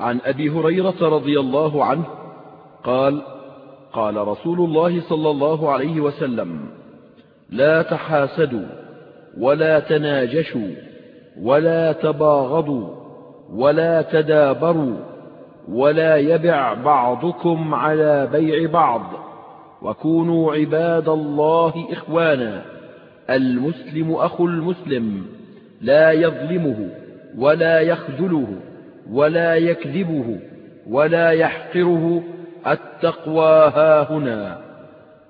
عن أبي هريرة رضي الله عنه قال قال رسول الله صلى الله عليه وسلم لا تحاسدوا ولا تناجشوا ولا تباغضوا ولا تدابروا ولا يبع بعضكم على بيع بعض وكونوا عباد الله إخوانا المسلم أخو المسلم لا يظلمه ولا يخذله. ولا يكذبه ولا يحقره التقوى هاهنا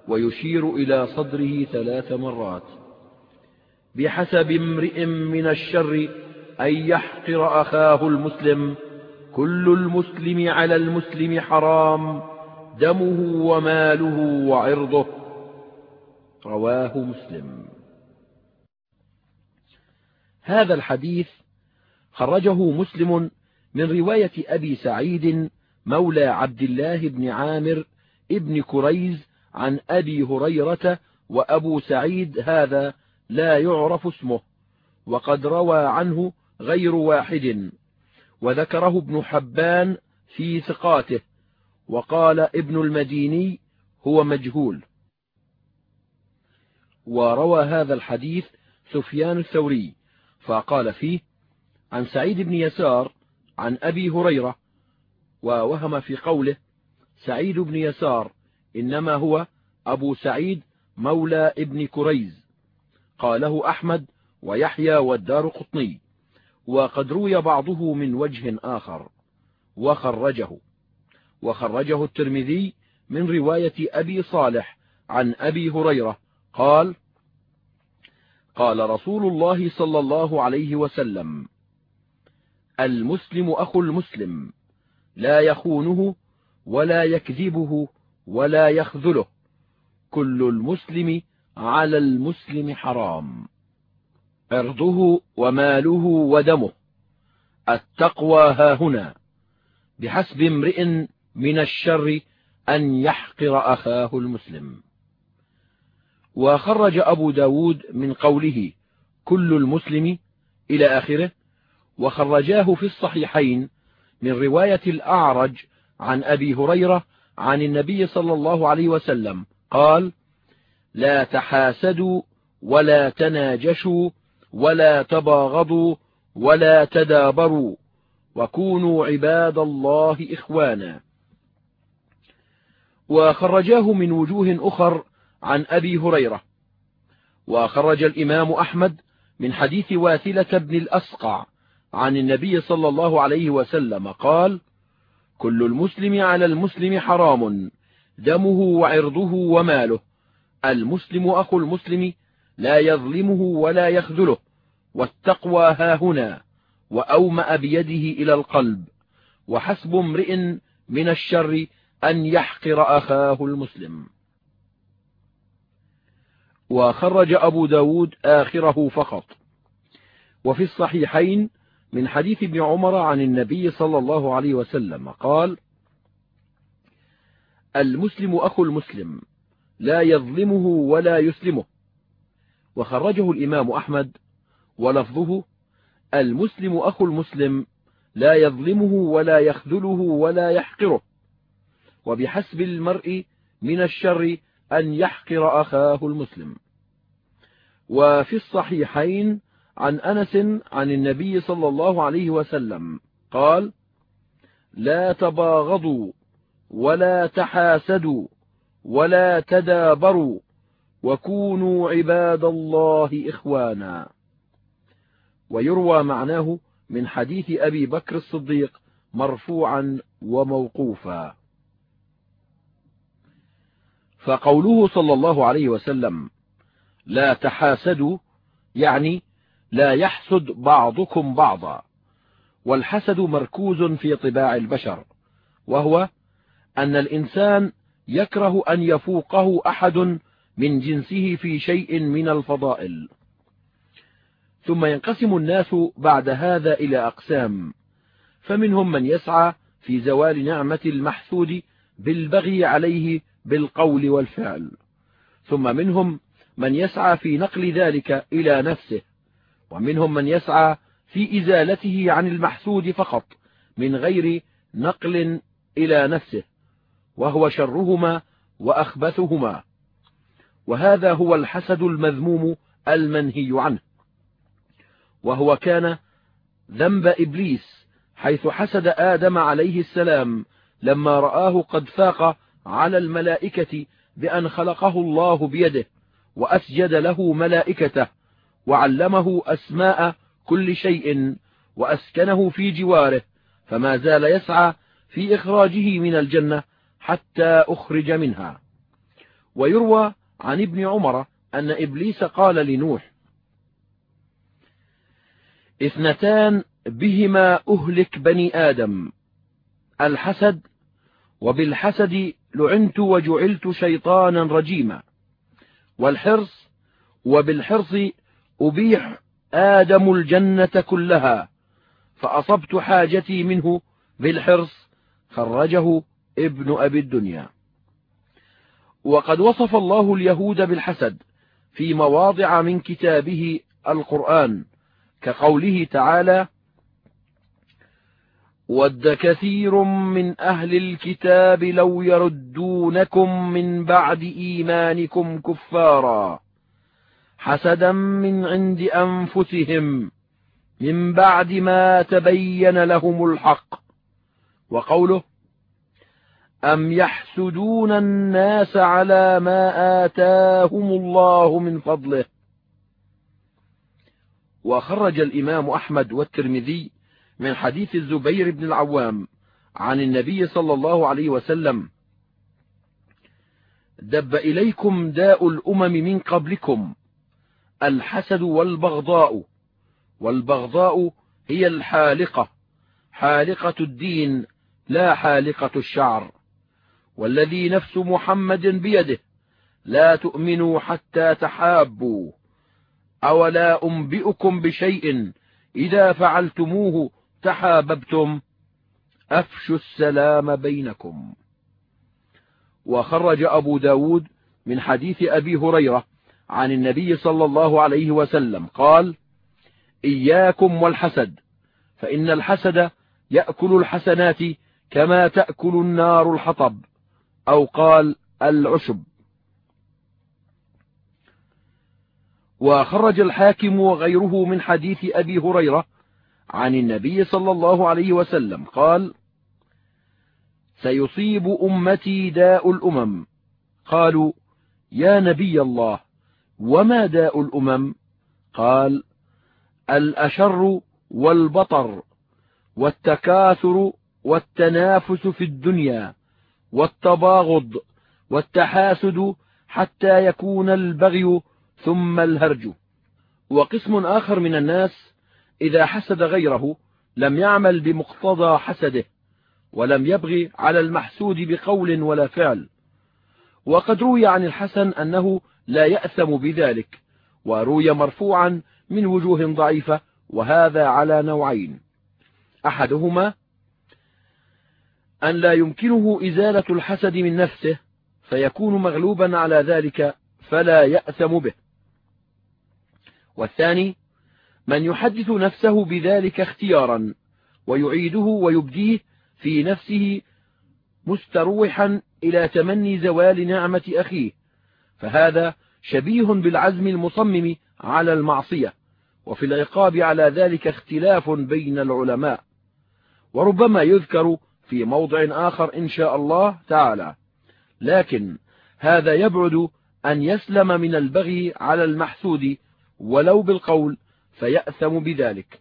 ويشير إلى صدره ثلاث مرات. بحسب امرئ من الشر أن يحقر أخاه المسلم كل المسلم على المسلم حرام دمه وماله وعرضه. رواه مسلم. هذا الحديث خرجه مسلم من رواية أبي سعيد مولى عبد الله بن عامر ابن كريز عن أبي هريرة وأبو سعيد هذا لا يعرف اسمه وقد روى عنه غير واحد وذكره ابن حبان في ثقاته وقال ابن المديني هو مجهول. وروى هذا الحديث سفيان الثوري فقال فيه عن سعيد بن يسار عن أبي هريرة ووهم في قوله سعيد بن يسار إنما هو أبو سعيد مولى ابن كريز. قاله أحمد ويحيى والدار قطني وقد روي بعضه من وجه آخر وخرجه. وخرجه الترمذي من رواية أبي صالح عن أبي هريرة قال قال رسول الله صلى الله عليه وسلم المسلم أخو المسلم لا يخونه ولا يكذبه ولا يخذله كل المسلم على المسلم حرام عرضه وماله ودمه التقوى هاهنا بحسب امرئ من الشر أن يحقر أخاه المسلم. وخرج أبو ب داود من قوله كل المسلم إلى آخره وخرجاه في الصحيحين من رواية الأعرج عن أبي هريرة عن النبي صلى الله عليه وسلم. قال لا تحاسدوا ولا تناجشوا ولا تباغضوا ولا تدابروا وكونوا عباد الله إخوانا. وخرجاه من وجوه أخر عن أبي هريرة. وخرج الإمام أحمد من حديث واثلة بن الأسقع. عن النبي صلى الله عليه وسلم قال كل المسلم على المسلم حرام دمه وعرضه وماله. المسلم أخو المسلم لا يظلمه ولا يخذله والتقوى هاهنا وأومأ بيده إلى القلب. وحسب امرئ من الشر أن يحقر أخاه المسلم. وخرج أبو ب داود آخره فقط. وفي الصحيحين من حديث ابن عمر عن النبي صلى الله عليه وسلم قال المسلم أخو المسلم لا يظلمه ولا يسلمه. وخرجه الإمام أحمد ولفظه المسلم أخو المسلم لا يظلمه ولا يخذله ولا يحقره. وبحسب المرء من الشر أن يحقر أخاه المسلم. وفي الصحيحين عن أنس عن النبي صلى الله عليه وسلم قال لا تباغضوا ولا تحاسدوا ولا تدابروا وكونوا عباد الله إخوانا. ويروى معناه من حديث أبي بكر الصديق مرفوعا وموقوفا. فقوله صلى الله عليه وسلم لا تحاسدوا يعني لا يحسد بعضكم بعضا والحسد مركوز في طباع البشر وهو أن الإنسان يكره أن يفوقه أحد من جنسه في شيء من الفضائل. ثم ينقسم الناس بعد هذا إلى أقسام فمنهم من يسعى في زوال نعمة المحسود بالبغي عليه بالقول والفعل ثم منهم من يسعى في نقل ذلك إلى نفسه ومنهم من يسعى في إزالته عن المحسود فقط من غير نقل إلى نفسه وهو شرهما وأخبثهما. وهذا هو الحسد المذموم المنهي عنه. وهو كان ذنب إبليس حيث حسد آدم عليه السلام لما رآه قد فاق على الملائكة بأن خلقه الله بيده وأسجد له ملائكته. وعلمه أسماء كل شيء وأسكنه في جواره فما زال يسعى في إخراجه من الجنة حتى أخرج منها. ويروى عن ابن عمر أن إبليس قال لنوح اثنتان بهما أهلك بني آدم الحسد وبالحسد لعنت وجعلت شيطانا رجيما والحرص وبالحرص أبيح آدم الجنة كلها فأصبت حاجتي منه بالحرص خرجه ابن أبي الدنيا. وقد وصف الله اليهود بالحسد في مواضع من كتابه القرآن كقوله تعالى ود كثير من أهل الكتاب لو يردونكم من بعد إيمانكم كفارا حسدا من عند أنفسهم من بعد ما تبين لهم الحق. وقوله أم يحسدون الناس على ما آتاهم الله من فضله. وخرج الإمام أحمد والترمذي من حديث الزبير بن العوام عن النبي صلى الله عليه وسلم. دب إليكم داء الأمم من قبلكم. الحسد والبغضاء. والبغضاء هي الحالقة. حالقة الدين لا حالقة الشعر. والذي نفس محمد بيده لا تؤمنوا حتى تحابوا. أولا أنبئكم بشيء إذا فعلتموه تحاببتم. أفشوا السلام بينكم. وخرج أبو داود من حديث أبي هريرة عن النبي صلى الله عليه وسلم قال إياكم والحسد فإن الحسد يأكل الحسنات كما تأكل النار الحطب. أو قال العشب. وخرج الحاكم وغيره من حديث أبي هريرة عن النبي صلى الله عليه وسلم قال سيصيب أمتي داء الأمم. قالوا يا نبي الله وما داء الأمم؟ قال الأشر والبطر والتكاثر والتنافس في الدنيا والتباغض والتحاسد حتى يكون البغي ثم الهرج. وقسم آخر من الناس إذا حسد غيره لم يعمل بمقتضى حسده ولم يبغي على المحسود بقول ولا فعل. وقد روي عن الحسن أنه لا يأثم بذلك وروي مرفوعا من وجوه ضعيفة وهذا على نوعين. أحدهما أن لا يمكنه إزالة الحسد من نفسه فيكون مغلوبا على ذلك فلا يأثم به. والثاني من يحدث نفسه بذلك اختيارا ويعيده ويبديه في نفسه مستروحا إلى تمني زوال نعمة أخيه. فهذا شبيه بالعزم المصمم على المعصية وفي العقاب على ذلك اختلاف بين العلماء. وربما يذكر في موضع آخر إن شاء الله تعالى. لكن هذا يبعد أن يسلم من البغي على المحسود ولو بالقول فيأثم بذلك.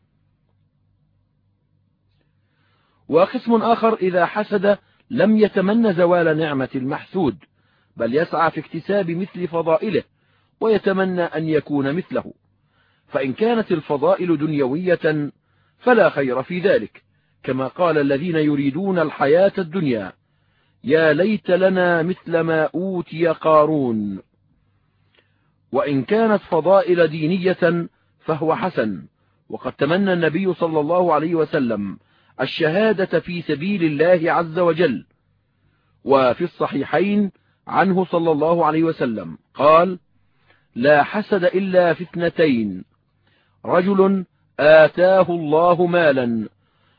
وقسم آخر إذا حسد لم يتمنى زوال نعمة المحسود. بل يسعى في اكتساب مثل فضائله ويتمنى أن يكون مثله. فإن كانت الفضائل دنيوية فلا خير في ذلك كما قال الذين يريدون الحياة الدنيا يا ليت لنا مثل ما أوتي قارون. وإن كانت فضائل دينية فهو حسن وقد تمنى النبي صلى الله عليه وسلم الشهادة في سبيل الله عز وجل. وفي الصحيحين عنه صلى الله عليه وسلم. قال لا حسد إلا في اثنتين. رجل آتاه الله مالا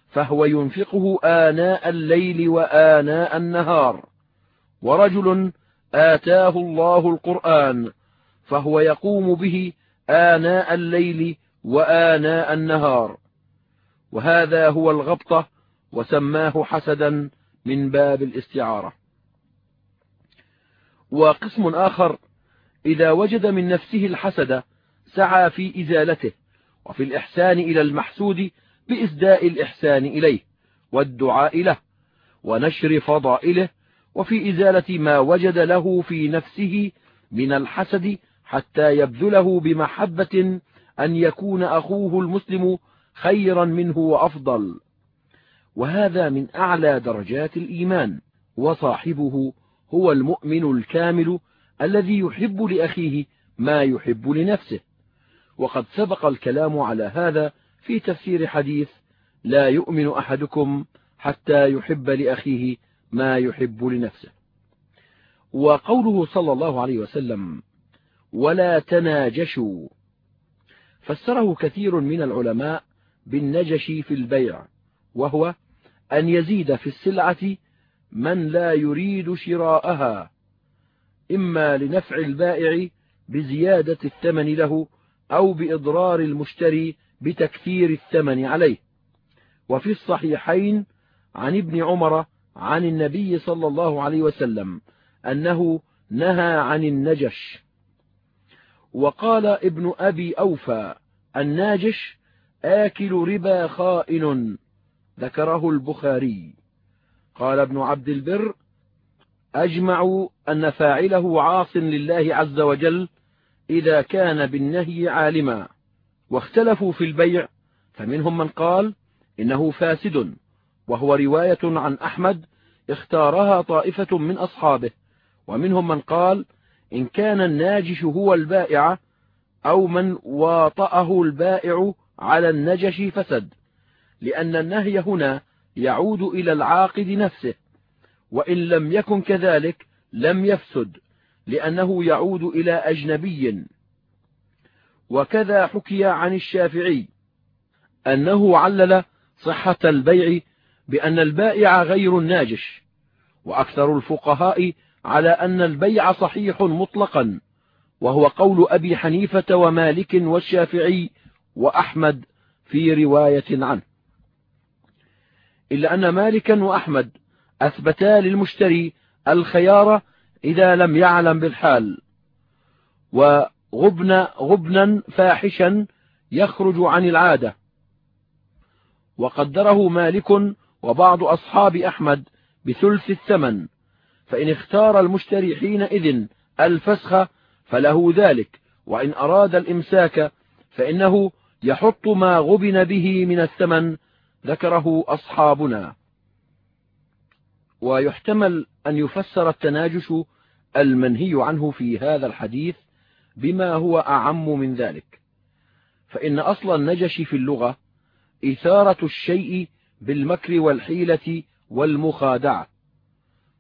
فهو ينفقه آناء الليل وآناء النهار. ورجل آتاه الله القرآن فهو يقوم به آناء الليل وآناء النهار. وهذا هو الغبطة وسماه حسدا من باب الاستعارة. وقسم آخر إذا وجد من نفسه الحسد سعى في إزالته وفي الإحسان إلى المحسود بإسداء الإحسان إليه والدعاء له ونشر فضائله وفي إزالة ما وجد له في نفسه من الحسد حتى يبذله بمحبة أن يكون أخوه المسلم خيرا منه وأفضل. وهذا من أعلى درجات الإيمان وصاحبه هو المؤمن الكامل الذي يحب لأخيه ما يحب لنفسه. وقد سبق الكلام على هذا في تفسير حديث لا يؤمن أحدكم حتى يحب لأخيه ما يحب لنفسه. وقوله صلى الله عليه وسلم ولا تناجشوا فسره كثير من العلماء بالنجش في البيع وهو أن يزيد في السلعة من لا يريد شراءها إما لنفع البائع بزيادة الثمن له أو بإضرار المشتري بتكثير الثمن عليه. وفي الصحيحين عن ابن عمر عن النبي صلى الله عليه وسلم أنه نهى عن النجش. وقال ابن أبي أوفى الناجش آكل ربا خائن ذكره البخاري. قال ابن عبد البر أجمعوا أن فاعله عاص لله عز وجل إذا كان بالنهي عالما واختلفوا في البيع فمنهم من قال إنه فاسد وهو رواية عن أحمد اختارها طائفة من أصحابه ومنهم من قال إن كان الناجش هو البائع أو من واطأه البائع على النجش فسد لأن النهي هنا يعود إلى العاقد نفسه وإن لم يكن كذلك لم يفسد لأنه يعود إلى أجنبي. وكذا حكي عن الشافعي أنه علل صحة البيع بأن البائع غير الناجش وأكثر الفقهاء على أن البيع صحيح مطلقا وهو قول أبي حنيفة ومالك والشافعي وأحمد في رواية عنه. إلا أن مالكا وأحمد أثبتا للمشتري الخيار إذا لم يعلم بالحال. وغبن غبنا فاحشا يخرج عن العادة. وقدره مالك وبعض أصحاب أحمد بثلث الثمن. فإن اختار المشتري حينئذ الفسخ فله ذلك. وإن أراد الإمساك فإنه يحط ما غبن به من الثمن ذكره أصحابنا. ويحتمل أن يفسر التناجش المنهي عنه في هذا الحديث بما هو أعم من ذلك. فإن أصل النجش في اللغة إثارة الشيء بالمكر والحيلة والمخادعة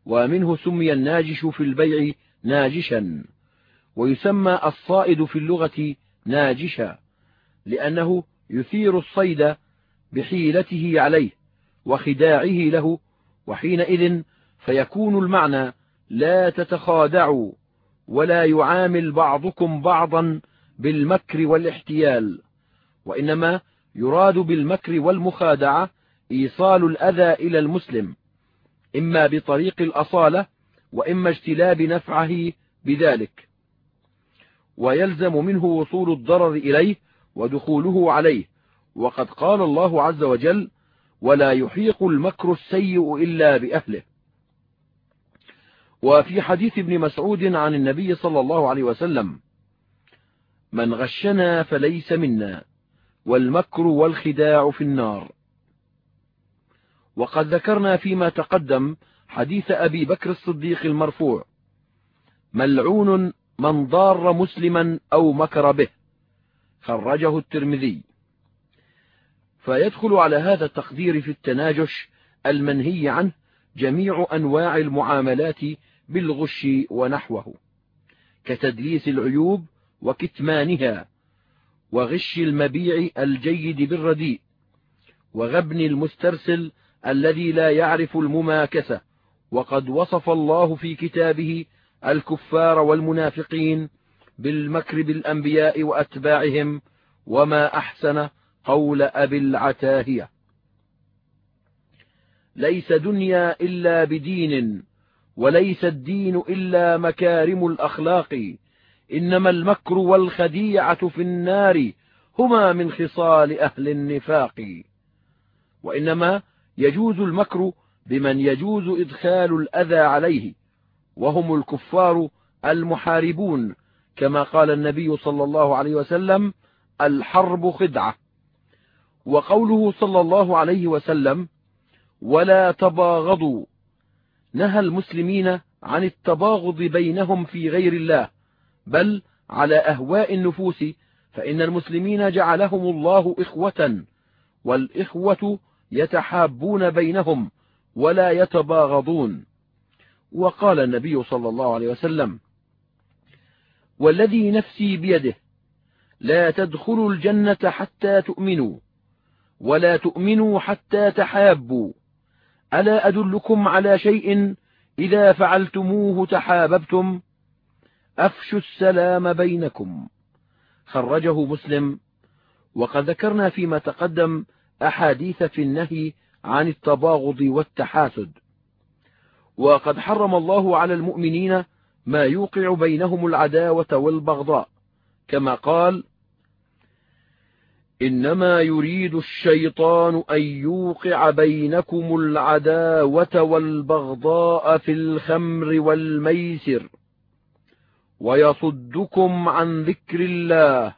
ومنه سمي الناجش في البيع ناجشا ويسمى الصائد في اللغة ناجشا لأنه يثير الصيد بحيلته عليه وخداعه له وحينئذ فيكون المعنى لا تتخادعوا ولا يعامل بعضكم بعضا بالمكر والاحتيال وإنما يراد بالمكر والمخادعة إيصال الأذى إلى المسلم إما بطريق الأصالة وإما اجتلاب نفعه بذلك. ويلزم منه وصول الضرر إليه ودخوله عليه وقد قال الله عز وجل ولا يحيق المكر السيء إلا بأهله. وفي حديث ابن مسعود عن النبي صلى الله عليه وسلم من غشنا فليس منا والمكر والخداع في النار. وقد ذكرنا فيما تقدم حديث أبي بكر الصديق المرفوع ملعون من ضار مسلما أو مكر به. خرجه الترمذي فيدخل على هذا التقدير في التناجش المنهي عنه جميع أنواع المعاملات بالغش ونحوه كتدليس العيوب وكتمانها وغش المبيع الجيد بالرديء وغبن المسترسل الذي لا يعرف المماكسة وقد وصف الله في كتابه الكفار والمنافقين بالمكر بالأنبياء وأتباعهم وما أحسن قول أبي العتاهية. ليس دنيا إلا بدين وليس الدين إلا مكارم الأخلاق. إنما المكر والخديعة في النار هما من خصال أهل النفاق. وإنما يجوز المكر بمن يجوز إدخال الأذى عليه وهم الكفار المحاربون. كما قال النبي صلى الله عليه وسلم الحرب خدعة. وقوله صلى الله عليه وسلم ولا تباغضوا نهى المسلمين عن التباغض بينهم في غير الله بل على أهواء النفوس فإن المسلمين جعلهم الله إخوة والإخوة يتحابون بينهم ولا يتباغضون. وقال النبي صلى الله عليه وسلم والذي نفسي بيده لا تدخلوا الجنة حتى تؤمنوا ولا تؤمنوا حتى تحابوا. ألا أدلكم على شيء إذا فعلتموه تحاببتم؟ أفشوا السلام بينكم. خرجه مسلم. وقد ذكرنا فيما تقدم أحاديث في النهي عن التباغض والتحاسد. وقد حرم الله على المؤمنين ما يوقع بينهم العداوة والبغضاء كما قال إنما يريد الشيطان أن يوقع بينكم العداوة والبغضاء في الخمر والميسر ويصدكم عن ذكر الله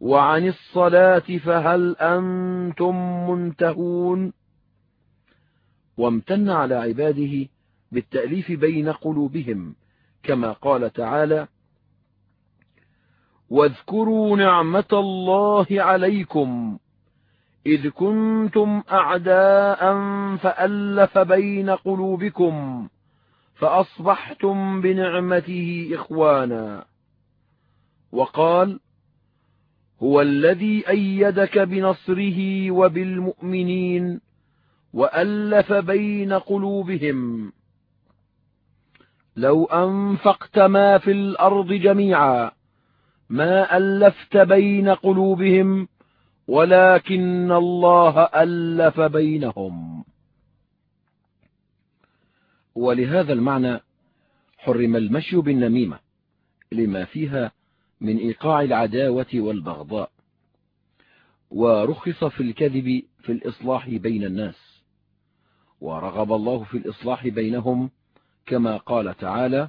وعن الصلاة فهل أنتم منتهون؟ وامتن على عباده بالتأليف بين قلوبهم كما قال تعالى واذكروا نعمة الله عليكم. إذ كنتم أعداء فألف بين قلوبكم فأصبحتم بنعمته إخوانا. وقال هو الذي أيدك بنصره وبالمؤمنين وألف بين قلوبهم. لو أنفقت ما في الأرض جميعا ما ألفت بين قلوبهم ولكن الله ألف بينهم. ولهذا المعنى حرم المشي بالنميمة لما فيها من إيقاع العداوة والبغضاء ورخص في الكذب في الإصلاح بين الناس ورغب الله في الإصلاح بينهم كما قال تعالى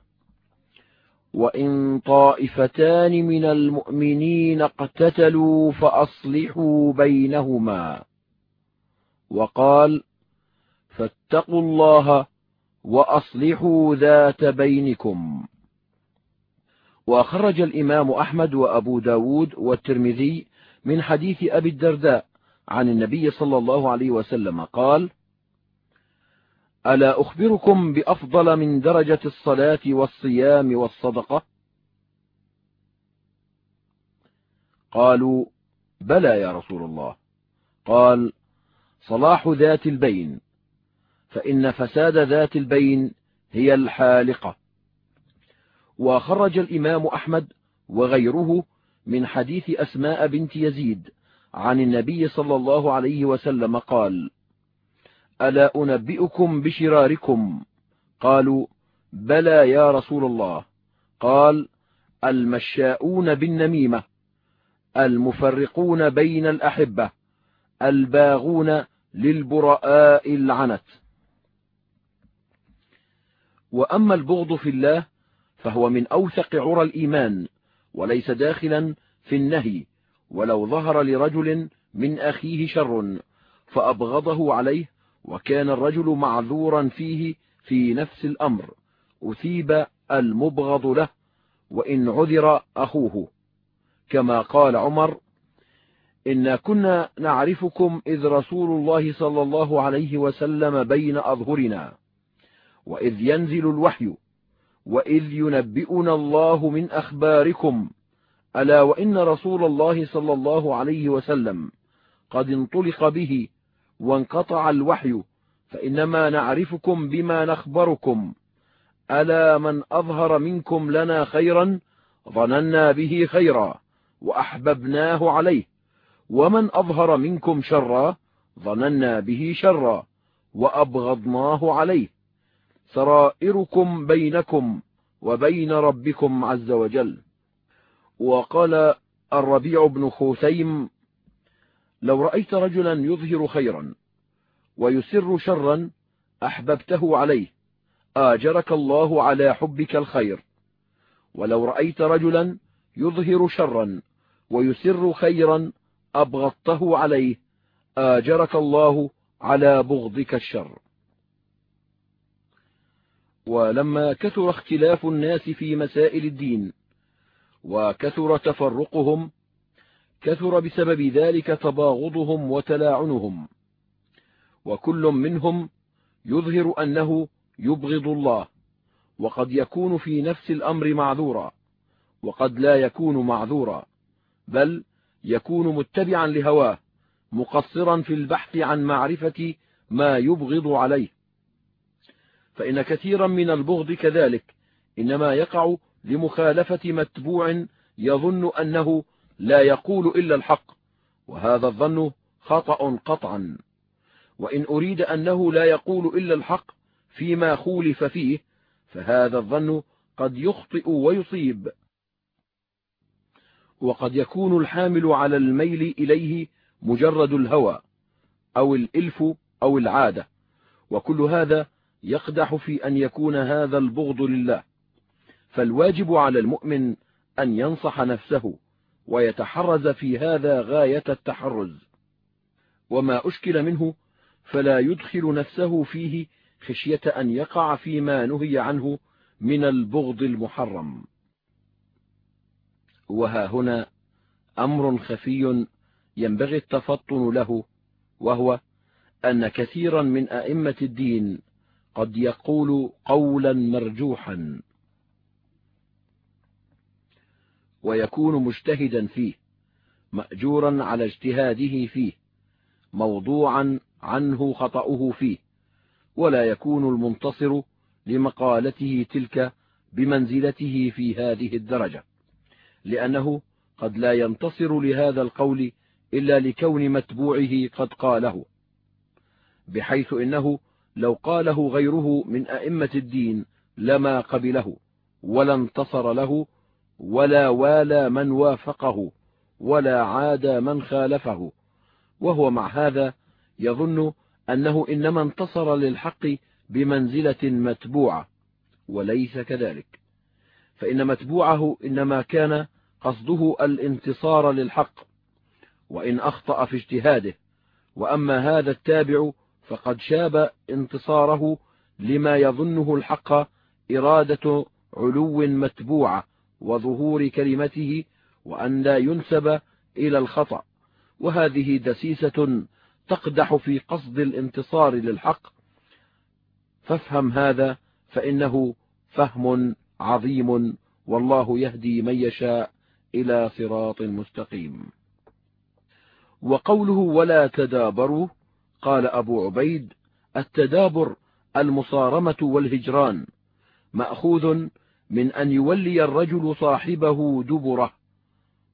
وإن طائفتان من المؤمنين اقتتلوا فأصلحوا بينهما. وقال فاتقوا الله وأصلحوا ذات بينكم. وخرج الإمام أحمد وأبو ب داود والترمذي من حديث أبي الدرداء عن النبي صلى الله عليه وسلم. قال ألا أخبركم بأفضل من درجة الصلاة والصيام والصدقة؟ قالوا بلى يا رسول الله. قال صلاح ذات البين فإن فساد ذات البين هي الحالقة. وخرج الإمام أحمد وغيره من حديث أسماء بنت يزيد عن النبي صلى الله عليه وسلم قال ألا أنبئكم بشراركم؟ قالوا بلى يا رسول الله. قال المشاؤون بالنميمة المفرقون بين الأحبة الباغون للبرآء العنت. وأما البغض في الله فهو من أوثق عرى الإيمان وليس داخلا في النهي ولو ظهر لرجل من أخيه شر فأبغضه عليه وكان الرجل معذورا فيه في نفس الأمر أثيب المبغض له وإن عذر أخوه. كما قال عمر إنا كنا نعرفكم إذ رسول الله صلى الله عليه وسلم بين أظهرنا وإذ ينزل الوحي وإذ ينبئنا الله من أخباركم ألا وإن رسول الله صلى الله عليه وسلم قد انطلق به وانقطع الوحي فإنما نعرفكم بما نخبركم. ألا من أظهر منكم لنا خيرا ظننا به خيرا وأحببناه عليه. ومن أظهر منكم شرا ظننا به شرا وأبغضناه عليه. سرائركم بينكم وبين ربكم عز وجل. وقال الربيع بن خثيم لو رأيت رجلا يظهر خيرا ويسر شرا أحببته عليه آجرك الله على حبك الخير. ولو رأيت رجلا يظهر شرا ويسر خيرا أبغضته عليه آجرك الله على بغضك الشر. ولما كثر اختلاف الناس في مسائل الدين وكثر تفرقهم كثر بسبب ذلك تباغضهم وتلاعنهم. وكل منهم يظهر أنه يبغض الله وقد يكون في نفس الأمر معذورا وقد لا يكون معذورا بل يكون متبعا لهواه مقصرا في البحث عن معرفة ما يبغض عليه. فإن كثيرا من البغض كذلك إنما يقع لمخالفة متبوع يظن أنه لا يقول إلا الحق وهذا الظن خطأ قطعا. وإن أريد أنه لا يقول إلا الحق فيما خولف فيه فهذا الظن قد يخطئ ويصيب. وقد يكون الحامل على الميل إليه مجرد الهوى أو الإلف أو العادة. وكل هذا يقدح في أن يكون هذا البغض لله. فالواجب على المؤمن أن ينصح نفسه ويتحرز في هذا غاية التحرز. وما أشكل منه فلا يدخل نفسه فيه خشية أن يقع فيما نهي عنه من البغض المحرم. وها هنا أمر خفي ينبغي التفطن له وهو أن كثيرا من أئمة الدين قد يقول قولا مرجوحا ويكون مجتهدا فيه مأجورا على اجتهاده فيه موضوعا عنه خطأه فيه ولا يكون المنتصر لمقالته تلك بمنزلته في هذه الدرجة لأنه قد لا ينتصر لهذا القول إلا لكون متبوعه قد قاله بحيث إنه لو قاله غيره من أئمة الدين لما قبله ولا انتصر له ولا والى من وافقه ولا عاد من خالفه. وهو مع هذا يظن أنه إنما انتصر للحق بمنزلة متبوعة وليس كذلك. فإن متبوعه إنما كان قصده الانتصار للحق وإن أخطأ في اجتهاده. وأما هذا التابع فقد شاب انتصاره لما يظنه الحق إرادة علو متبوعة. وظهور كلمته وأن لا ينسب إلى الخطأ. وهذه دسيسة تقدح في قصد الانتصار للحق. فافهم هذا فإنه فهم عظيم والله يهدي من يشاء إلى صراط مستقيم. وقوله ولا تدابروا قال أبو عبيد التدابر المصارمة والهجران مأخوذ من أن يولي الرجل صاحبه دبره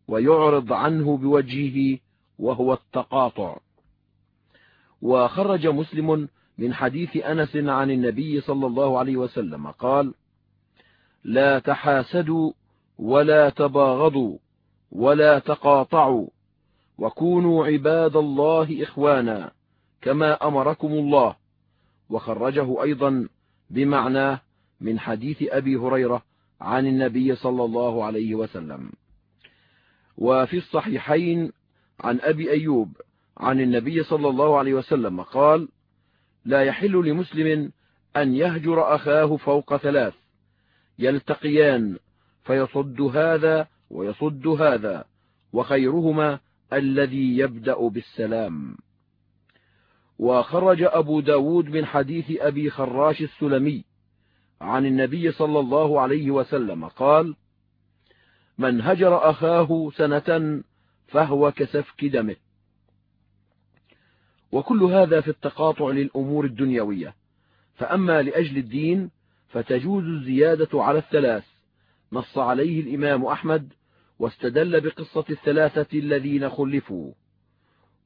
ويعرض عنه بوجهه وهو التقاطع. وخرج مسلم من حديث أنس عن النبي صلى الله عليه وسلم قال لا تحاسدوا ولا تباغضوا ولا تقاطعوا وكونوا عباد الله إخوانا كما أمركم الله وخرجه أيضا بمعناه من حديث أبي هريرة عن النبي صلى الله عليه وسلم. وفي الصحيحين عن أبي أيوب عن النبي صلى الله عليه وسلم قال لا يحل لمسلم أن يهجر أخاه فوق ثلاث يلتقيان فيصد هذا ويصد هذا وخيرهما الذي يبدأ بالسلام. وخرج أبو ب داود من حديث أبي خراش السلمي عن النبي صلى الله عليه وسلم قال من هجر أخاه سنة فهو كسفك دمه. وكل هذا في التقاطع للأمور الدنيوية. فأما لأجل الدين فتجوز الزيادة على الثلاث نص عليه الإمام أحمد واستدل بقصة الثلاثة الذين خلفوا.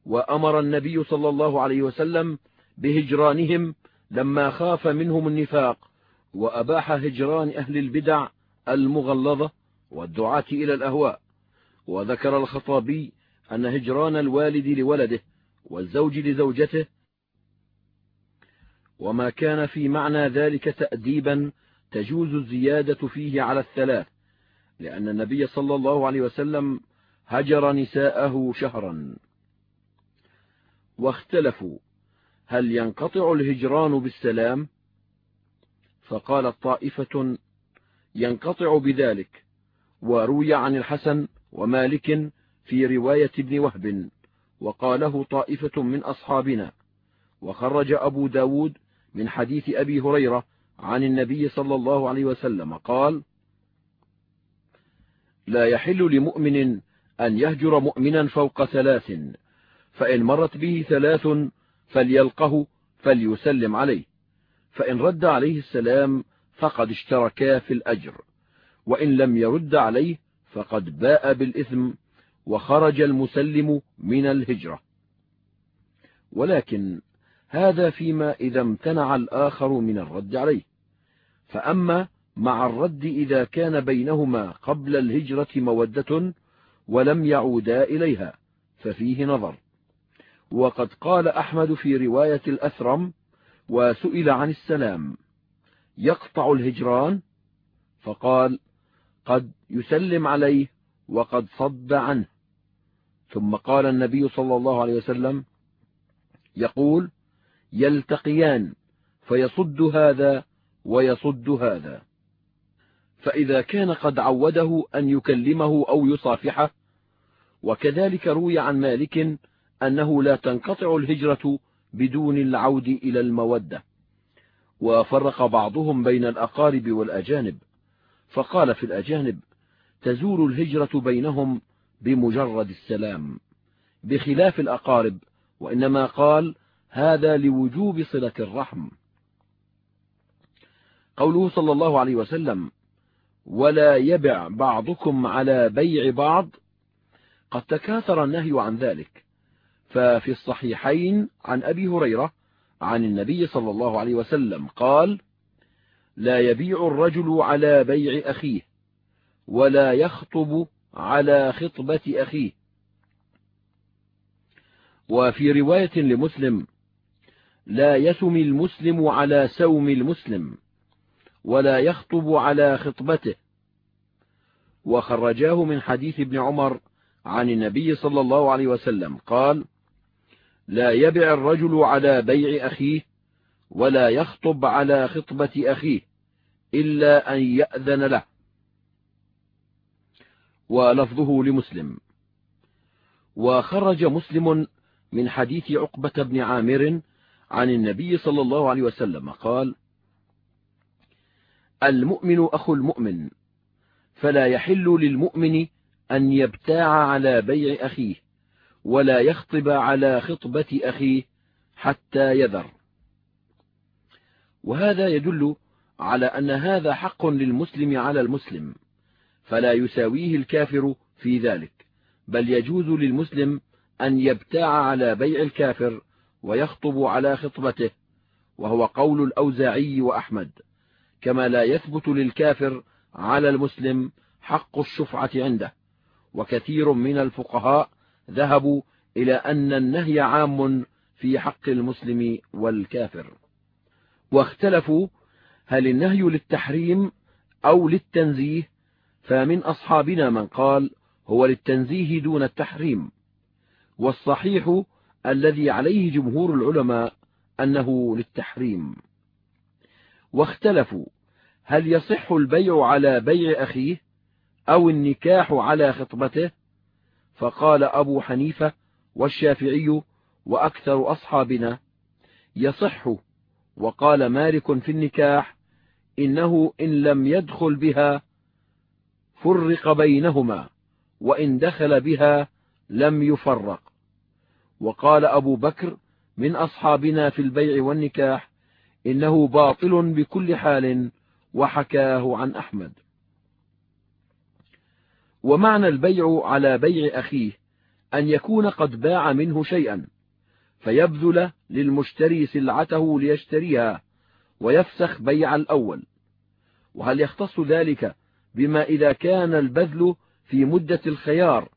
وأمر النبي صلى الله عليه وسلم بهجرانهم لما خاف منهم النفاق. وأباح هجران أهل البدع المغلظة والدعاة إلى الأهواء. وذكر الخطابي أن هجران الوالد لولده والزوج لزوجته. وما كان في معنى ذلك تأديبا تجوز الزيادة فيه على الثلاث لأن النبي صلى الله عليه وسلم هجر نساءه شهرا. واختلفوا هل ينقطع الهجران بالسلام فقالت طائفة ينقطع بذلك وروي عن الحسن ومالك في رواية ابن وهب وقاله طائفة من أصحابنا وخرج أبو ب داود من حديث أبي هريرة عن النبي صلى الله عليه وسلم قال لا يحل لمؤمن أن يهجر مؤمنا فوق ثلاث فإن مرت به ثلاث فليلقه فليسلم عليه. فإن رد عليه السلام فقد اشتركا في الأجر وإن لم يرد عليه فقد باء بالإثم وخرج المسلم من الهجرة. ولكن هذا فيما إذا امتنع الآخر من الرد عليه. فأما مع الرد إذا كان بينهما قبل الهجرة مودة ولم يعودا إليها ففيه نظر. وقد قال أحمد في رواية الأثرم وسئل عن السلام. يقطع الهجران؟ فقال قد يسلم عليه وقد صد عنه. ثم قال النبي صلى الله عليه وسلم يقول يلتقيان فيصد هذا ويصد هذا. فإذا كان قد عوده أن يكلمه أو يصافحه وكذلك روي عن مالك أنه لا تنقطع الهجرة بدون العود إلى المودة. وفرق بعضهم بين الأقارب والأجانب. فقال في الأجانب تزول الهجرة بينهم بمجرد السلام بخلاف الأقارب وإنما قال هذا لوجوب صلة الرحم. قوله صلى الله عليه وسلم ولا يبع بعضكم على بيع بعض؟ قد تكاثر النهي عن ذلك. ففي الصحيحين عن أبي هريرة عن النبي صلى الله عليه وسلم قال لا يبيع الرجل على بيع أخيه ولا يخطب على خطبة أخيه. وفي رواية لمسلم لا يسم المسلم على سوم المسلم ولا يخطب على خطبته. وخرجاه من حديث ابن عمر عن النبي صلى الله عليه وسلم قال لا يبع الرجل على بيع أخيه ولا يخطب على خطبة أخيه إلا أن يأذن له. ولفظه لمسلم. وخرج مسلم من حديث عقبة بن عامر عن النبي صلى الله عليه وسلم قال المؤمن أخو المؤمن فلا يحل للمؤمن أن يبتاع على بيع أخيه. ولا يخطب على خطبة أخيه حتى يذر. وهذا يدل على أن هذا حق للمسلم على المسلم فلا يساويه الكافر في ذلك بل يجوز للمسلم أن يبتاع على بيع الكافر ويخطب على خطبته وهو قول الأوزاعي وأحمد كما لا يثبت للكافر على المسلم حق الشفعة عنده وكثير من الفقهاء ذهبوا إلى أن النهي عام في حق المسلم والكافر. واختلفوا هل النهي للتحريم أو للتنزيه فمن أصحابنا من قال هو للتنزيه دون التحريم. والصحيح الذي عليه جمهور العلماء أنه للتحريم. واختلفوا هل يصح البيع على بيع أخيه أو النكاح على خطبته فقال أبو حنيفة والشافعي وأكثر أصحابنا يصح وقال مالك في النكاح إنه إن لم يدخل بها فرق بينهما وإن دخل بها لم يفرق. وقال أبو بكر من أصحابنا في البيع والنكاح إنه باطل بكل حال وحكاه عن أحمد. ومعنى البيع على بيع أخيه أن يكون قد باع منه شيئا فيبذل للمشتري سلعته ليشتريها ويفسخ بيع الأول. وهل يختص ذلك بما إذا كان البذل في مدة الخيار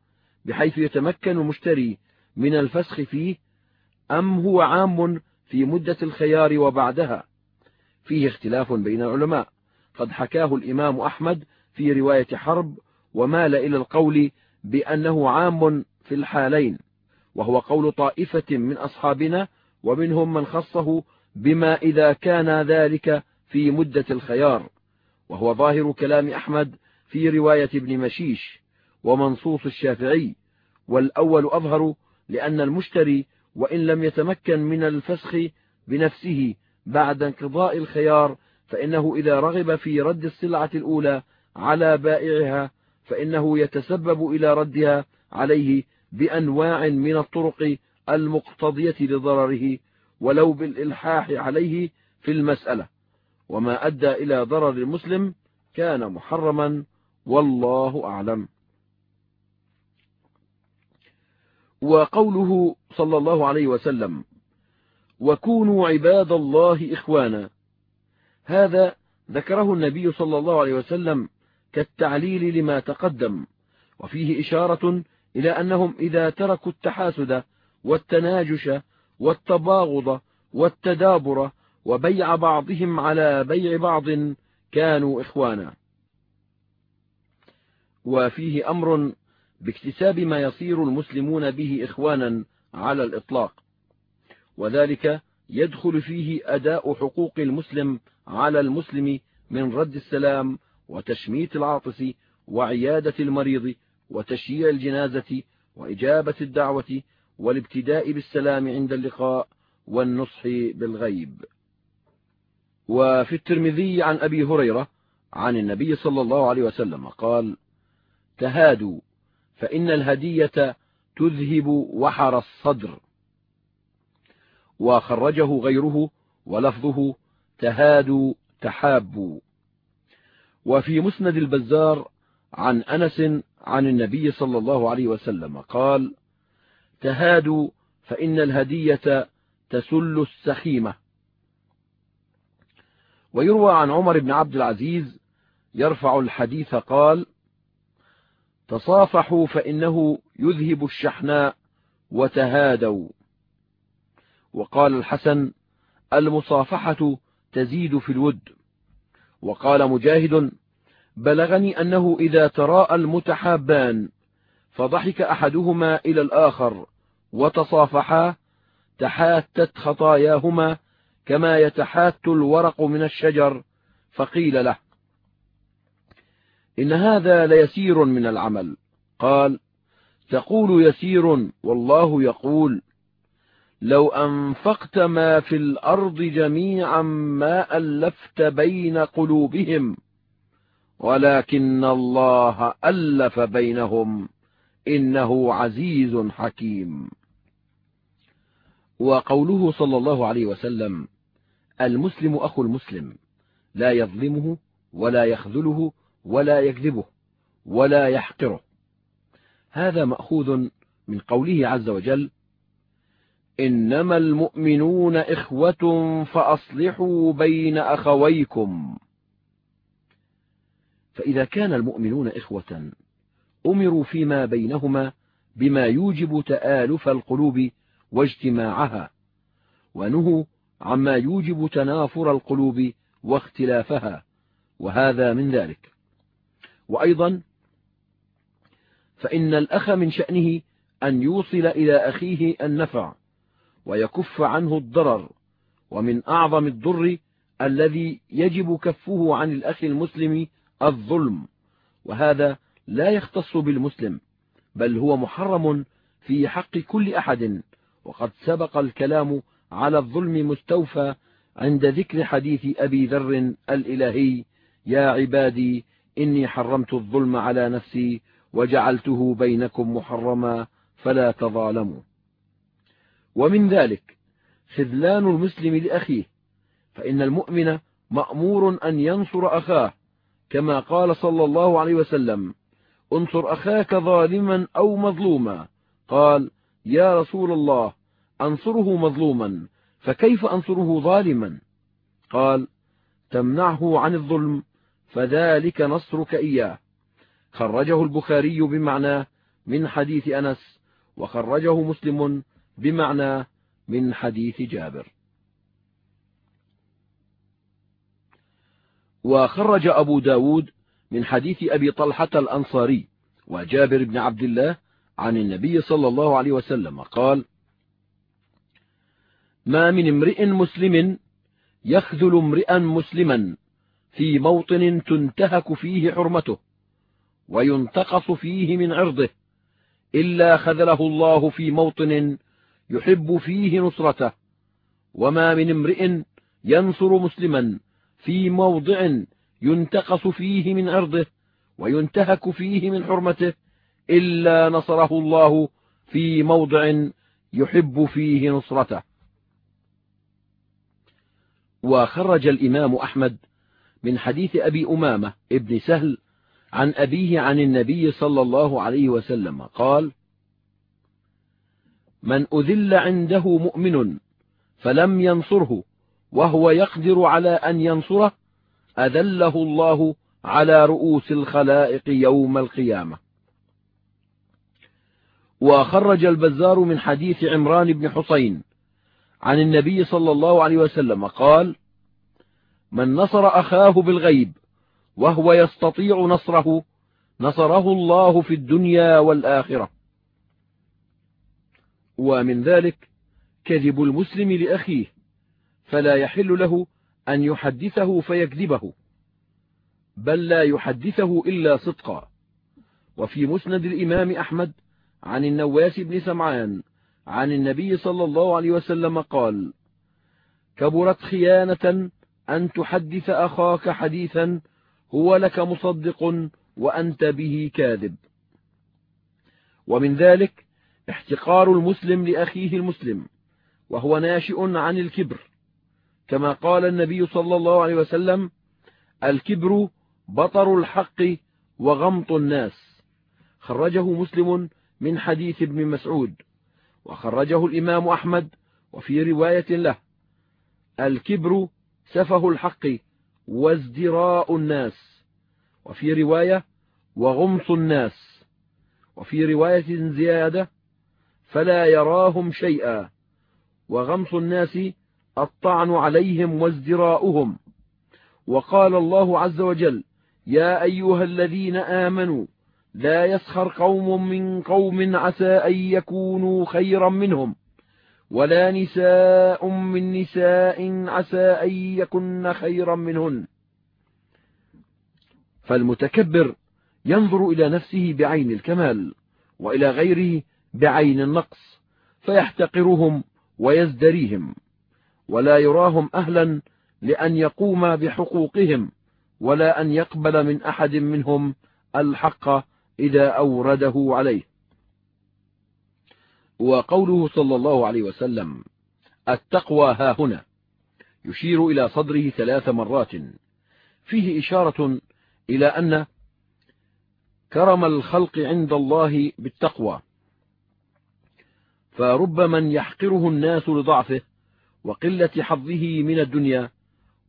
بحيث يتمكن المشتري من الفسخ فيه أم هو عام في مدة الخيار وبعدها؟ فيه اختلاف بين العلماء. قد حكاه الإمام أحمد في رواية حرب ومال إلى القول بأنه عام في الحالين وهو قول طائفة من أصحابنا ومنهم من خصه بما إذا كان ذلك في مدة الخيار وهو ظاهر كلام أحمد في رواية ابن مشيش ومنصوص الشافعي والأول أظهر لأن المشتري وإن لم يتمكن من الفسخ بنفسه بعد انقضاء الخيار فإنه إذا رغب في رد السلعة الأولى على بائعها فإنه يتسبب إلى ردها عليه بأنواع من الطرق المقتضية لضرره ولو بالإلحاح عليه في المسألة. وما أدى إلى ضرر المسلم كان محرما والله أعلم. وقوله صلى الله عليه وسلم وكونوا عباد الله إخوانا هذا ذكره النبي صلى الله عليه وسلم كالتعليل لما تقدم وفيه إشارة إلى أنهم إذا تركوا التحاسد والتناجش والتباغض والتدابر وبيع بعضهم على بيع بعض كانوا إخوانا. وفيه أمر باكتساب ما يصير المسلمون به إخوانا على الإطلاق وذلك يدخل فيه أداء حقوق المسلم على المسلم من رد السلام وتشميت العاطس وعيادة المريض وتشييع الجنازة وإجابة الدعوة والابتداء بالسلام عند اللقاء والنصح بالغيب. وفي الترمذي عن أبي هريرة عن النبي صلى الله عليه وسلم قال تهادوا فإن الهدية تذهب وحر الصدر. وخرجه غيره ولفظه تهادوا تحابوا. وفي مسند البزار عن أنس عن النبي صلى الله عليه وسلم قال تهادوا فإن الهدية تسل السخيمة. ويروى عن عمر بن عبد العزيز يرفع الحديث قال تصافحوا فإنه يذهب الشحناء وتهادوا. وقال الحسن المصافحة تزيد في الود. وقال مجاهد بلغني أنه إذا تراءى المتحابان فضحك أحدهما إلى الآخر وتصافحا تحاتت خطاياهما كما يتحات الورق من الشجر فقيل له إن هذا ليسير من العمل. قال تقول يسير والله يقول لو أنفقت ما في الأرض جميعا ما ألفت بين قلوبهم ولكن الله ألف بينهم إنه عزيز حكيم. وقوله صلى الله عليه وسلم المسلم أخو المسلم لا يظلمه ولا يخذله ولا يكذبه ولا يحقره. هذا مأخوذ من قوله عز وجل إنما المؤمنون إخوة فأصلحوا بين أخويكم. فإذا كان المؤمنون إخوة أمروا فيما بينهما بما يوجب تآلف القلوب واجتماعها ونهوا عما يوجب تنافر القلوب واختلافها وهذا من ذلك. وأيضا فإن الأخ من شأنه أن يوصل إلى أخيه النفع. ويكف عنه الضرر ومن أعظم الضر الذي يجب كفه عن الأخ المسلم الظلم وهذا لا يختص بالمسلم بل هو محرم في حق كل أحد وقد سبق الكلام على الظلم مستوفى عند ذكر حديث أبي ذر الإلهي يا عبادي إني حرمت الظلم على نفسي وجعلته بينكم محرما فلا تظالموا. ومن ذلك خذلان المسلم لأخيه فإن المؤمن مأمور أن ينصر أخاه كما قال صلى الله عليه وسلم انصر أخاك ظالما أو مظلوما. قال يا رسول الله أنصره مظلوما فكيف أنصره ظالما؟ قال تمنعه عن الظلم فذلك نصرك إياه. خرجه البخاري بمعنى من حديث أنس وخرجه مسلم بمعنى من حديث جابر. وخرج أبو ب داود من حديث أبي طلحة الأنصاري وجابر بن عبد الله عن النبي صلى الله عليه وسلم قال ما من امرئ مسلم يخذل امرئا مسلما في موطن تنتهك فيه حرمته وينتقص فيه من عرضه إلا خذله الله في موطن يحب فيه نصرته. وما من امرئ ينصر مسلما في موضع ينتقص فيه من عرضه وينتهك فيه من حرمته إلا نصره الله في موضع يحب فيه نصرته. وخرج الإمام أحمد من حديث أبي أمامة ابن سهل عن أبيه عن النبي صلى الله عليه وسلم قال من أذل عنده مؤمن فلم ينصره وهو يقدر على أن ينصره أذله الله على رؤوس الخلائق يوم القيامة. وخرج البزار من حديث عمران بن حسين عن النبي صلى الله عليه وسلم قال من نصر أخاه بالغيب وهو يستطيع نصره نصره الله في الدنيا والآخرة. ومن ذلك كذب المسلم لأخيه فلا يحل له أن يحدثه فيكذبه بل لا يحدثه إلا صدقا. وفي مسند الإمام أحمد عن النواس بن سمعان عن النبي صلى الله عليه وسلم قال كبرت خيانة أن تحدث أخاك حديثا هو لك مصدق وأنت به كاذب. ومن ذلك احتقار المسلم لأخيه المسلم وهو ناشئ عن الكبر. كما قال النبي صلى الله عليه وسلم الكبر بطر الحق وغمط الناس. خرجه مسلم من حديث ابن مسعود وخرجه الإمام أحمد وفي رواية له الكبر سفه الحق وازدراء الناس. وفي رواية وغمص الناس. وفي رواية زيادة فلا يراهم شيئا. وغمص الناس الطعن عليهم وازدراؤهم. وقال الله عز وجل يا أيها الذين آمنوا لا يسخر قوم من قوم عسى أن يكونوا خيرا منهم ولا نساء من نساء عسى أن يكن خيرا منهن. فالمتكبر ينظر إلى نفسه بعين الكمال وإلى غيره بعين النقص فيحتقرهم ويزدريهم ولا يراهم أهلا لأن يقوم بحقوقهم ولا أن يقبل من أحد منهم الحق إذا أورده عليه. وقوله صلى الله عليه وسلم التقوى ها هنا يشير إلى صدره ثلاث مرات. فيه إشارة إلى أن كرم الخلق عند الله بالتقوى. فرب من يحقره الناس لضعفه وقلة حظه من الدنيا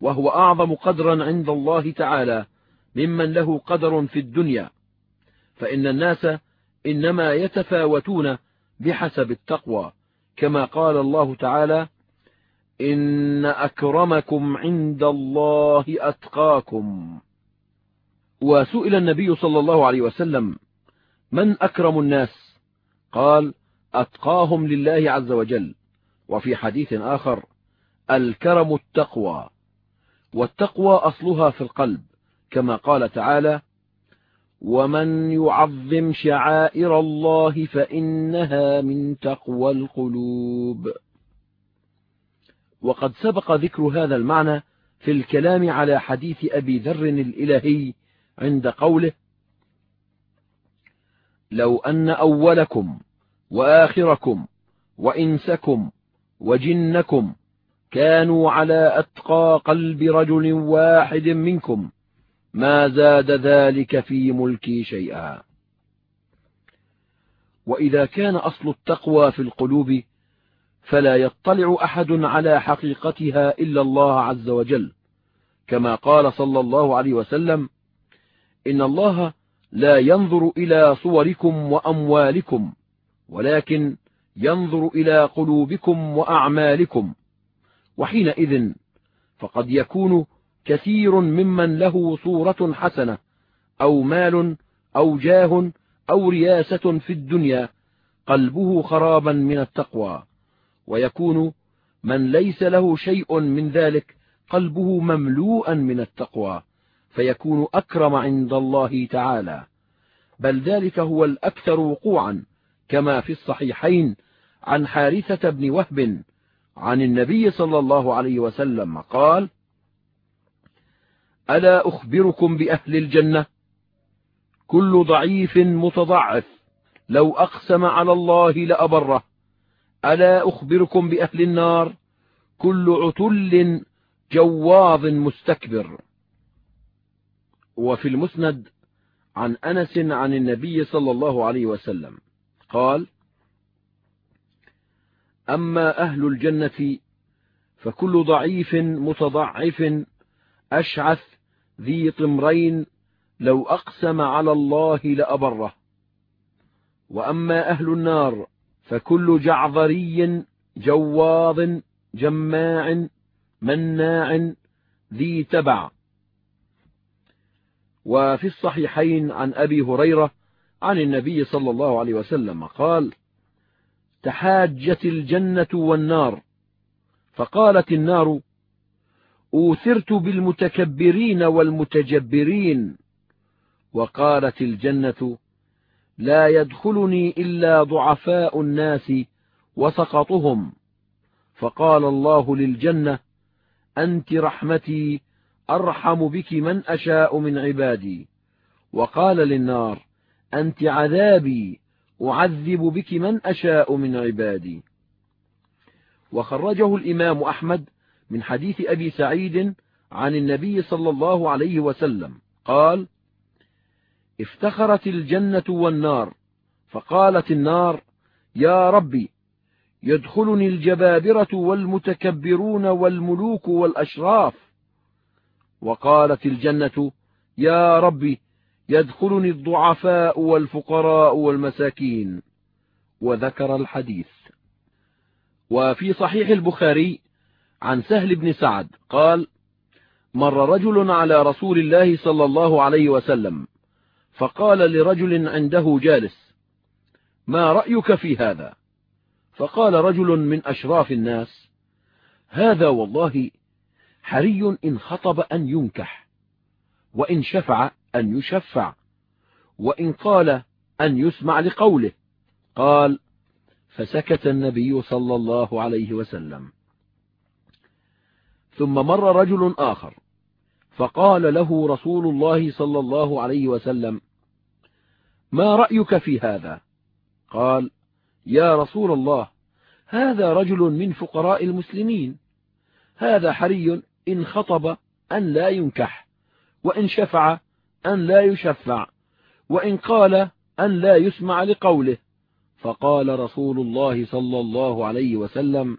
وهو أعظم قدرا عند الله تعالى ممن له قدر في الدنيا فإن الناس إنما يتفاوتون بحسب التقوى كما قال الله تعالى إن أكرمكم عند الله أتقاكم وسئل النبي صلى الله عليه وسلم من أكرم الناس قال أتقاهم لله عز وجل. وفي حديث آخر الكرم التقوى. والتقوى أصلها في القلب كما قال تعالى ومن يعظم شعائر الله فإنها من تقوى القلوب. وقد سبق ذكر هذا المعنى في الكلام على حديث أبي ذر الإلهي عند قوله لو أن أولكم وآخركم وإنسكم وجنكم كانوا على أتقى قلب رجل واحد منكم ما زاد ذلك في ملكي شيئا. وإذا كان أصل التقوى في القلوب فلا يطلع أحد على حقيقتها إلا الله عز وجل كما قال صلى الله عليه وسلم إن الله لا ينظر إلى صوركم وأموالكم ولكن ينظر إلى قلوبكم وأعمالكم. وحينئذ فقد يكون كثير ممن له صورة حسنة أو مال أو جاه أو رياسة في الدنيا قلبه خرابا من التقوى. ويكون من ليس له شيء من ذلك قلبه مملوءا من التقوى فيكون أكرم عند الله تعالى. بل ذلك هو الأكثر وقوعا. كما في الصحيحين عن حارثة بن وهب عن النبي صلى الله عليه وسلم قال ألا أخبركم بأهل الجنة؟ كل ضعيف متضعف لو أقسم على الله لأبره. ألا أخبركم بأهل النار؟ كل عتل جواظ مستكبر. وفي المسند عن أنس عن النبي صلى الله عليه وسلم. قال أما أهل الجنة فكل ضعيف متضعف أشعث ذي طمرين لو أقسم على الله لأبره. وأما أهل النار فكل جعظري جواظ جماع مناع ذي تبع. وفي الصحيحين عن أبي هريرة عن النبي صلى الله عليه وسلم قال تحاجت الجنة والنار. فقالت النار أوثرت بالمتكبرين والمتجبرين. وقالت الجنة لا يدخلني إلا ضعفاء الناس وسقطهم. فقال الله للجنة أنت رحمتي أرحم بك من أشاء من عبادي. وقال للنار أنت عذابي أعذب بك من أشاء من عبادي. وخرجه الإمام أحمد من حديث أبي سعيد عن النبي صلى الله عليه وسلم قال افتخرت الجنة والنار فقالت النار يا ربي يدخلني الجبابرة والمتكبرون والملوك والأشراف. وقالت الجنة يا ربي يدخلني الضعفاء والفقراء والمساكين. وذكر الحديث. وفي صحيح البخاري عن سهل بن سعد قال مر رجل على رسول الله صلى الله عليه وسلم فقال لرجل عنده جالس ما رأيك في هذا؟ فقال رجل من أشراف الناس هذا والله حري إن خطب أن ينكح وإن شفع أن يشفع وإن قال أن يسمع لقوله. قال فسكت النبي صلى الله عليه وسلم. ثم مر رجل آخر فقال له رسول الله صلى الله عليه وسلم ما رأيك في هذا؟ قال يا رسول الله هذا رجل من فقراء المسلمين. هذا حري إن خطب أن لا ينكح وإن شفع أن لا يشفع وإن قال أن لا يسمع لقوله. فقال رسول الله صلى الله عليه وسلم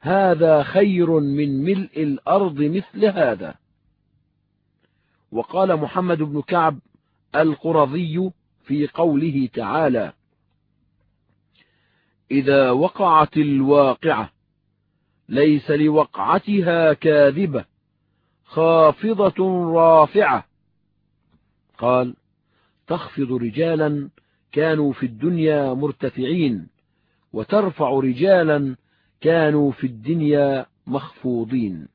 هذا خير من ملء الأرض مثل هذا. وقال محمد بن كعب القرظي في قوله تعالى إذا وقعت الواقعة ليس لوقعتها كاذبة خافضة رافعة قال تخفض رجالا كانوا في الدنيا مرتفعين وترفع رجالا كانوا في الدنيا مخفوضين.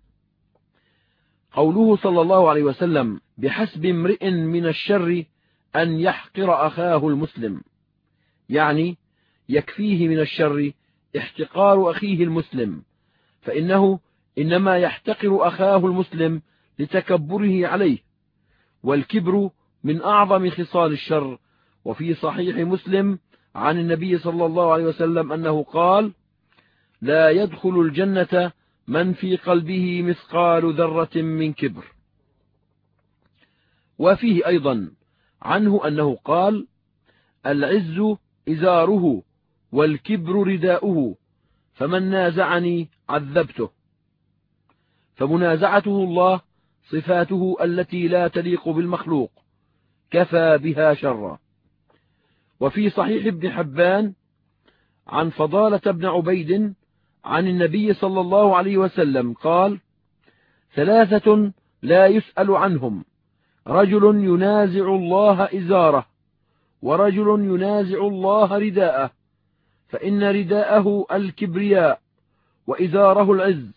قوله صلى الله عليه وسلم بحسب امرئ من الشر أن يحقر أخاه المسلم. يعني يكفيه من الشر احتقار أخيه المسلم. فإنه إنما يحتقر أخاه المسلم لتكبره عليه والكبر من أعظم خصال الشر. وفي صحيح مسلم عن النبي صلى الله عليه وسلم أنه قال لا يدخل الجنة من في قلبه مثقال ذرة من كبر. وفيه أيضا عنه أنه قال العز إزاره والكبر رداؤه فمن نازعني عذبته. فمنازعته الله صفاته التي لا تليق بالمخلوق. كفى بها شرا. وفي صحيح ابن حبان عن فضالة بن عبيد عن النبي صلى الله عليه وسلم قال ثلاثة لا يسأل عنهم رجل ينازع الله إزاره ورجل ينازع الله رداءه فإن رداءه الكبرياء وإزاره العز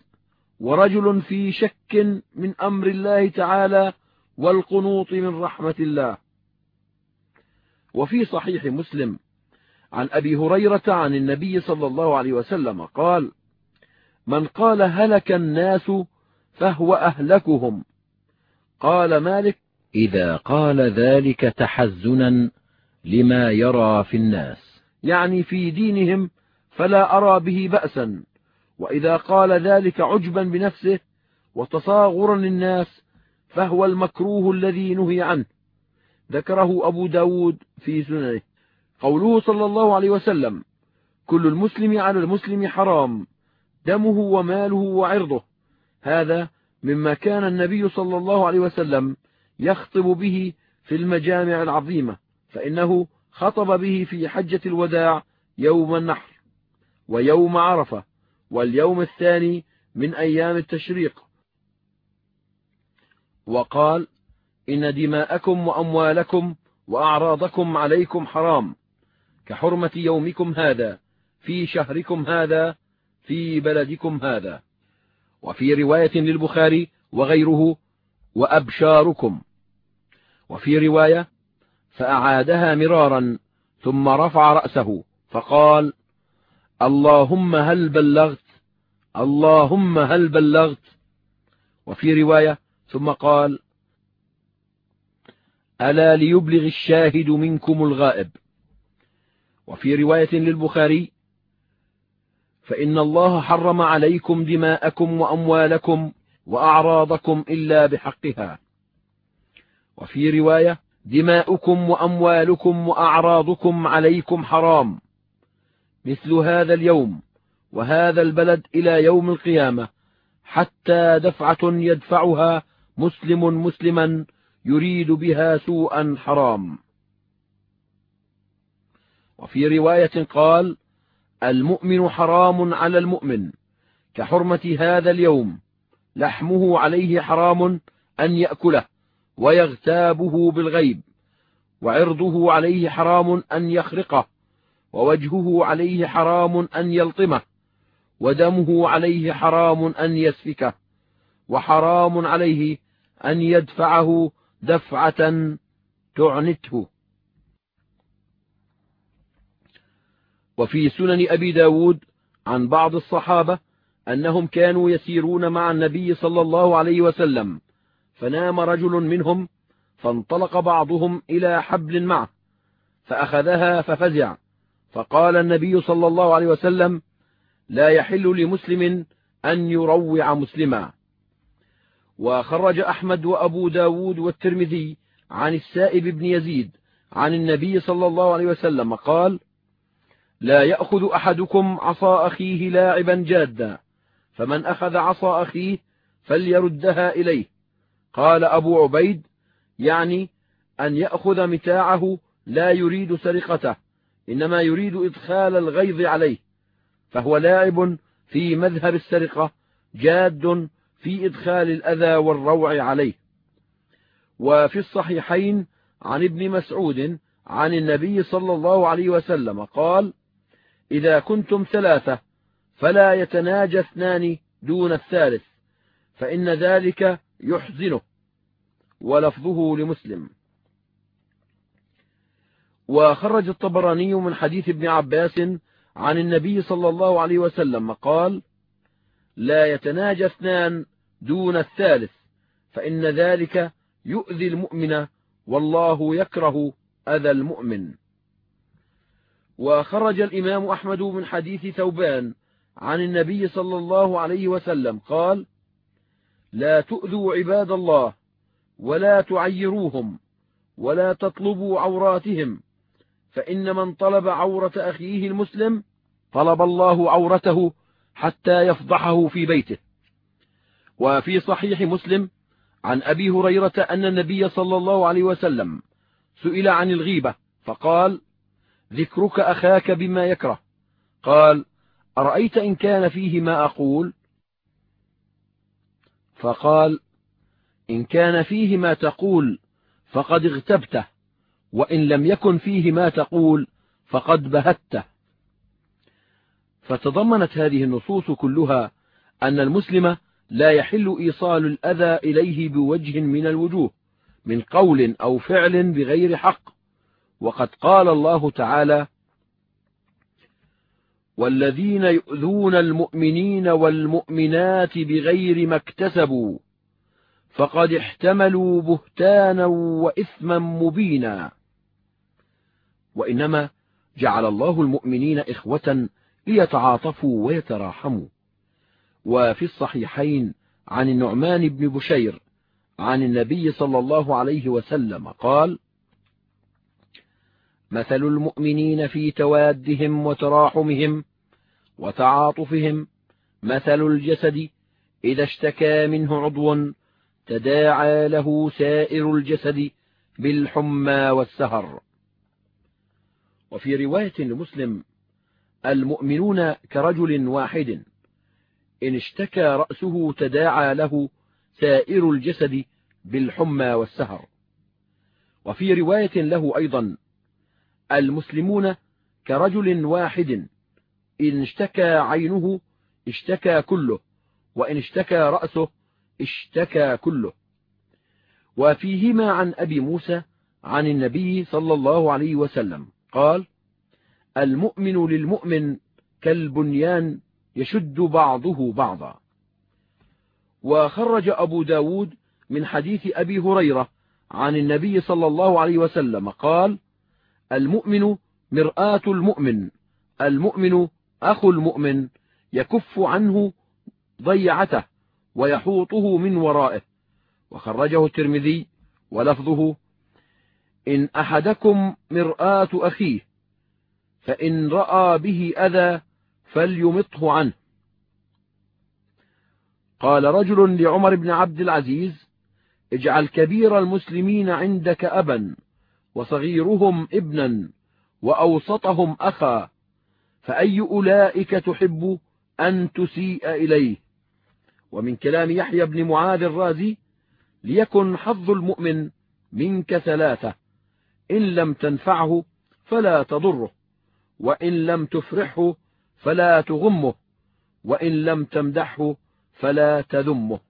ورجل في شك من أمر الله تعالى والقنوط من رحمة الله. وفي صحيح مسلم عن أبي هريرة عن النبي صلى الله عليه وسلم قال من قال هلك الناس فهو أهلكهم. قال مالك إذا قال ذلك تحزنا لما يرى في الناس. يعني في دينهم فلا أرى به بأسا وإذا قال ذلك عجبا بنفسه وتصاغرا للناس فهو المكروه الذي نهي عنه. ذكره أبو ب داود في سننه. قوله صلى الله عليه وسلم كل المسلم على المسلم حرام دمه وماله وعرضه. هذا مما كان النبي صلى الله عليه وسلم يخطب به في المجامع العظيمة فإنه خطب به في حجة الوداع يوم النحر ويوم عرفة واليوم الثاني من أيام التشريق. وقال إن دماءكم وأموالكم وأعراضكم عليكم حرام كحرمة يومكم هذا في شهركم هذا في بلدكم هذا. وفي رواية للبخاري وغيره وأبشاركم. وفي رواية فأعادها مرارا ثم رفع رأسه فقال اللهم هل بلغت اللهم هل بلغت. وفي رواية ثم قال ألا ليبلغ الشاهد منكم الغائب؟ وفي رواية للبخاري فإن الله حرم عليكم دماءكم وأموالكم وأعراضكم إلا بحقها. وفي رواية دماؤكم وأموالكم وأعراضكم عليكم حرام مثل هذا اليوم وهذا البلد إلى يوم القيامة حتى دفعة يدفعها مسلم مسلما يريد بها سوءا حرام. وفي رواية قال المؤمن حرام على المؤمن. كحرمة هذا اليوم لحمه عليه حرام أن يأكله ويغتابه بالغيب وعرضه عليه حرام أن يخرقه ووجهه عليه حرام أن يلطمه ودمه عليه حرام أن يسفكه وحرام عليه أن يدفعه دفعة تعنته. وفي سنن أبي ب داود عن بعض الصحابة أنهم كانوا يسيرون مع النبي صلى الله عليه وسلم فنام رجل منهم فانطلق بعضهم إلى حبل معه فأخذها ففزع فقال النبي صلى الله عليه وسلم لا يحل لمسلم أن يروع مسلما. وخرج أحمد وأبو ب داود والترمذي عن السائب بن يزيد عن النبي صلى الله عليه وسلم قال لا يأخذ أحدكم عصا أخيه لاعبا جادا فمن أخذ عصا أخيه فليردها إليه. قال أبو عبيد يعني أن يأخذ متاعه لا يريد سرقته إنما يريد إدخال الغيظ عليه فهو لاعب في مذهب السرقة جاد في إدخال الأذى والروع عليه. وفي الصحيحين عن ابن مسعود عن النبي صلى الله عليه وسلم قال إذا كنتم ثلاثة فلا يتناجى اثنان دون الثالث فإن ذلك يحزنه. ولفظه لمسلم. وخرج الطبراني من حديث ابن عباس عن النبي صلى الله عليه وسلم قال لا يتناجى اثنان دون الثالث فإن ذلك يؤذي المؤمن والله يكره أذى المؤمن. وخرج الإمام أحمد من حديث ثوبان عن النبي صلى الله عليه وسلم قال لا تؤذوا عباد الله ولا تعيروهم ولا تطلبوا عوراتهم فإن من طلب عورة أخيه المسلم طلب الله عورته حتى يفضحه في بيته. وفي صحيح مسلم عن أبي هريرة أن النبي صلى الله عليه وسلم سئل عن الغيبة فقال ذكرك أخاك بما يكره. قال أرأيت إن كان فيه ما أقول؟ فقال إن كان فيه ما تقول فقد اغتبته وإن لم يكن فيه ما تقول فقد بهته. فتضمنت هذه النصوص كلها أن المسلم لا يحل إيصال الأذى إليه بوجه من الوجوه من قول أو فعل بغير حق. وقد قال الله تعالى والذين يؤذون المؤمنين والمؤمنات بغير ما اكتسبوا فقد احتملوا بهتانا وإثما مبينا. وإنما جعل الله المؤمنين إخوة ليتعاطفوا ويتراحموا. وفي الصحيحين عن النعمان بن بشير عن النبي صلى الله عليه وسلم قال مثل المؤمنين في توادهم وتراحمهم وتعاطفهم مثل الجسد إذا اشتكى منه عضو تداعى له سائر الجسد بالحمى والسهر. وفي رواية لمسلم المؤمنون كرجل واحد إن اشتكى رأسه تداعى له سائر الجسد بالحمى والسهر. وفي رواية له أيضا المسلمون كرجل واحد إن اشتكى عينه اشتكى كله وإن اشتكى رأسه اشتكى كله. وفيهما عن أبي موسى عن النبي صلى الله عليه وسلم قال المؤمن للمؤمن كالبنيان يشد بعضه بعضا. وخرج أبو ب داود من حديث أبي هريرة عن النبي صلى الله عليه وسلم قال المؤمن مرآة المؤمن المؤمن أخو المؤمن يكف عنه ضيعته ويحوطه من ورائه. وخرجه الترمذي ولفظه إن أحدكم مرآة أخيه فإن رأى به أذى فليمطه عنه. قال رجل لعمر بن عبد العزيز اجعل كبير المسلمين عندك أبا وصغيرهم ابنا وأوسطهم أخا فأي أولئك تحب أن تسيء إليه؟ ومن كلام يحيى بن معاذ الرازي ليكن حظ المؤمن منك ثلاثة إن لم تنفعه فلا تضره وإن لم تفرحه فلا تغمه وإن لم تمدحه فلا تذمه.